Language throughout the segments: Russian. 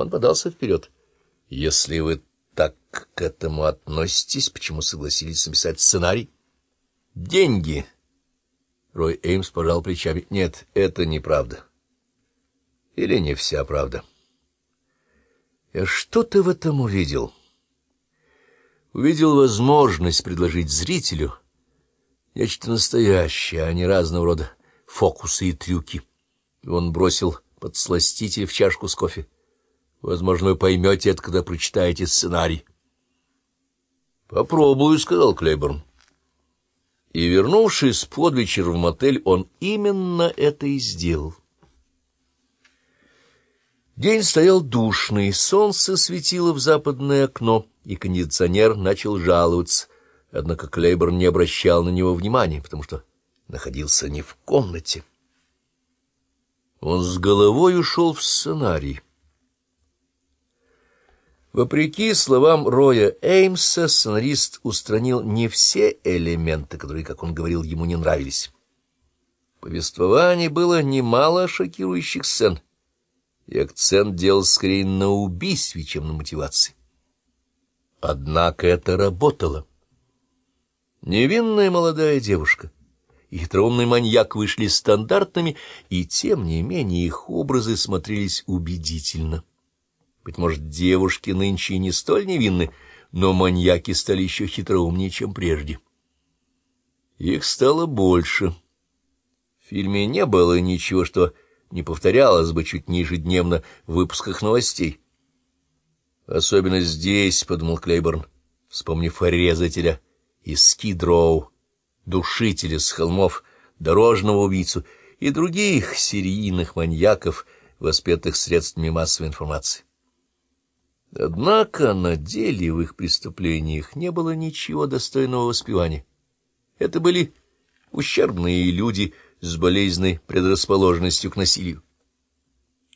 Он подался вперед. — Если вы так к этому относитесь, почему согласились написать сценарий? — Деньги. Рой Эймс пожал плечами. — Нет, это неправда. Или не вся правда. — Я что ты в этом увидел? — Увидел возможность предложить зрителю нечто настоящее, а не разного рода фокусы и трюки. Он бросил подсластитель в чашку с кофе. Возможно, вы поймете это, когда прочитаете сценарий. — Попробую, — сказал Клейборн. И, вернувшись под вечер в мотель, он именно это и сделал. День стоял душный, солнце светило в западное окно, и кондиционер начал жаловаться. Однако Клейборн не обращал на него внимания, потому что находился не в комнате. Он с головой ушел в сценарий. Вопреки словам Роя Эймса, сценарист устранил не все элементы, которые, как он говорил, ему не нравились. В повествовании было немало шокирующих сцен, и акцент делал скорее на убийстве, чем на мотивации. Однако это работало. Невинная молодая девушка и хитроумный маньяк вышли стандартными, и тем не менее их образы смотрелись убедительно. Быть может, девушки нынче не столь невинны, но маньяки стали еще хитроумнее, чем прежде. Их стало больше. В фильме не было ничего, что не повторялось бы чуть не ежедневно в выпусках новостей. Особенно здесь, — подумал Клейборн, вспомнив резателя из Скидроу, душителя с холмов, дорожного убийцу и других серийных маньяков, воспетых средствами массовой информации. Однако на деле в их преступлениях не было ничего достойного воспевания. Это были ущербные люди с болезненной предрасположенностью к насилию.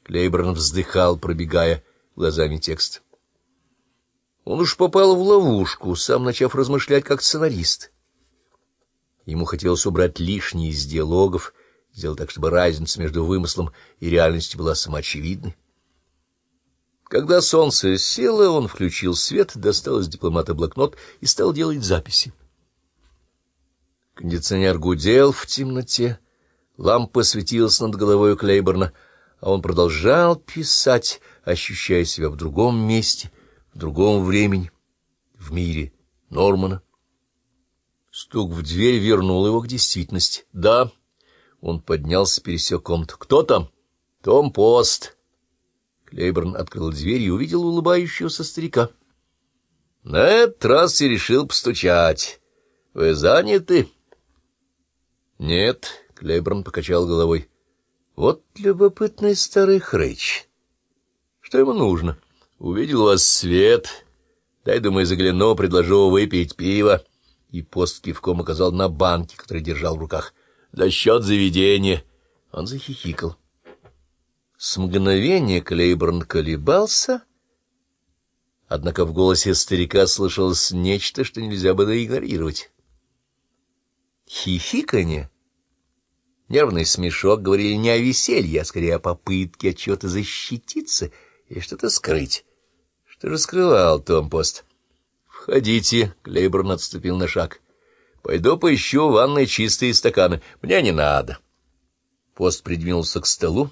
Клейборн вздыхал, пробегая глазами текст. Он уж попал в ловушку, сам начав размышлять как сценарист. Ему хотелось убрать лишние из диалогов, сделать так, чтобы разница между вымыслом и реальностью была самоочевидной. Когда солнце село, он включил свет, достал из дипломата блокнот и стал делать записи. Кондиционер гудел в темноте, лампа светилась над головой Клейборна, а он продолжал писать, ощущая себя в другом месте, в другом времени, в мире Нормана. Стук в дверь вернул его к действительности. «Да». Он поднялся, пересек комнату. «Кто там?» «Том Пост». Клейборн открыл дверь и увидел улыбающегося старика. — На этот раз я решил постучать. Вы заняты? — Нет, — Клейборн покачал головой. — Вот любопытный старый хрыч. Что ему нужно? Увидел у вас свет. Дай, думаю, загляну, предложу выпить пиво. И пост кивком указал на банки, которые держал в руках. — За счет заведения. Он захихикал. — с мгновения Клейборн колебался, однако в голосе старика слышалось нечто, что нельзя было игнорировать. Хихиканье, нервный смешок говорили не о веселье, а скорее о попытке от чего-то защититься и что-то скрыть. Что же скрывал Том Пост? «Входите», — Клейборн отступил на шаг. «Пойду поищу ванной чистые стаканы. Мне не надо». Пост придвинулся к столу,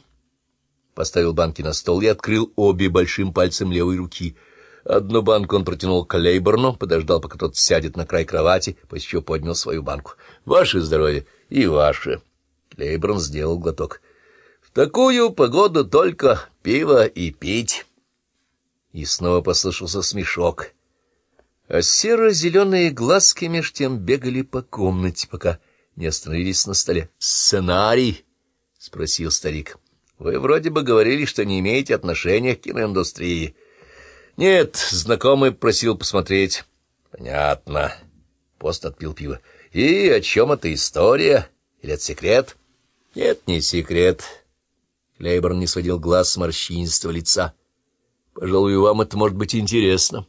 поставил банки на стол и открыл обе большим пальцем левой руки. Одну банку он протянул к Лейборну, подождал, пока тот сядет на край кровати, после чего поднял свою банку. — Ваше здоровье и ваше. Лейборн сделал глоток. — В такую погоду только пиво и пить. И снова послышался смешок. А серо-зеленые глазки меж тем бегали по комнате, пока не остановились на столе. «Сценарий — спросил старик. Вы вроде бы говорили, что не имеете отношения к киноиндустрии. Нет, знакомый просил посмотреть. Понятно. Пост отпил пиво. И о чем эта история? Или это секрет? Нет, не секрет. Лейборн не сводил глаз с морщинистого лица. Пожалуй, вам это может быть интересно.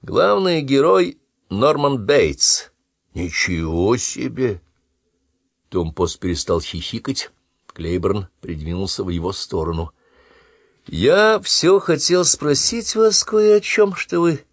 Главный герой — Норман Бейтс. Ничего себе! Том Пост перестал хихикать Клейборн придвинулся в его сторону. Я все хотел спросить вас кое о чем, что вы